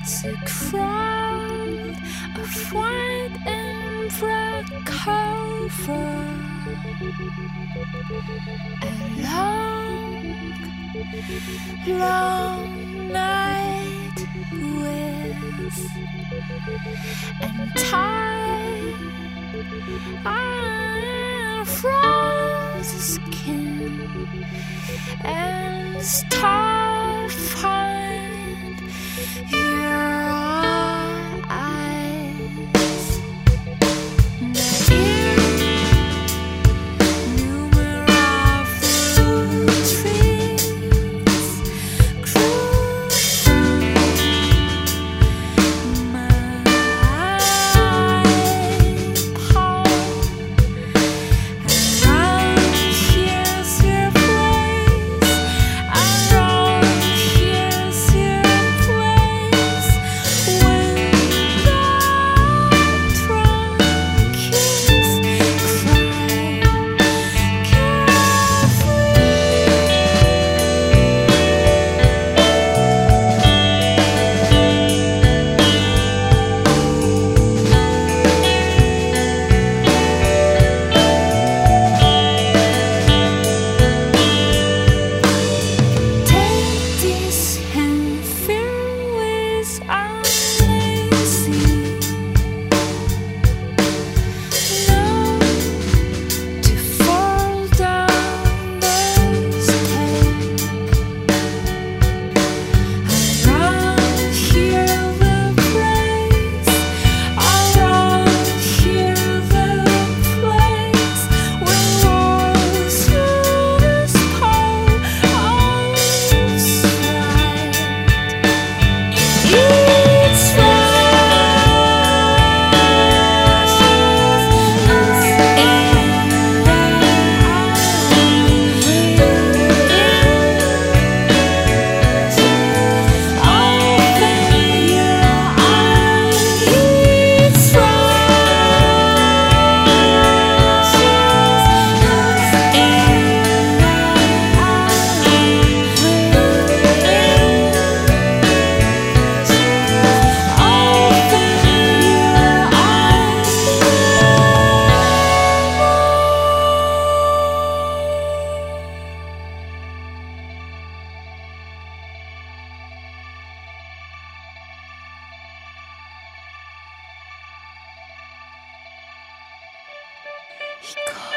It's a crowd white and red cover. A long, long night and time on frozen skin and you He.